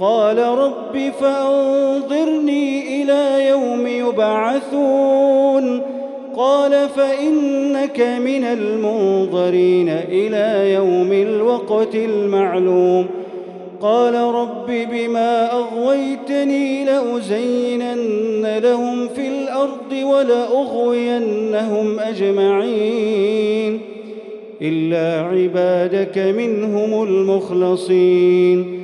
قال رب فأنظرني إلى يوم يبعثون. قال فإنك من المنظرين إلى يوم الوقت المعلوم. قال رب بما أغويتني لأزينن لهم في الأرض ولأغوينهم أجمعين. إلا عبادك منهم المخلصين.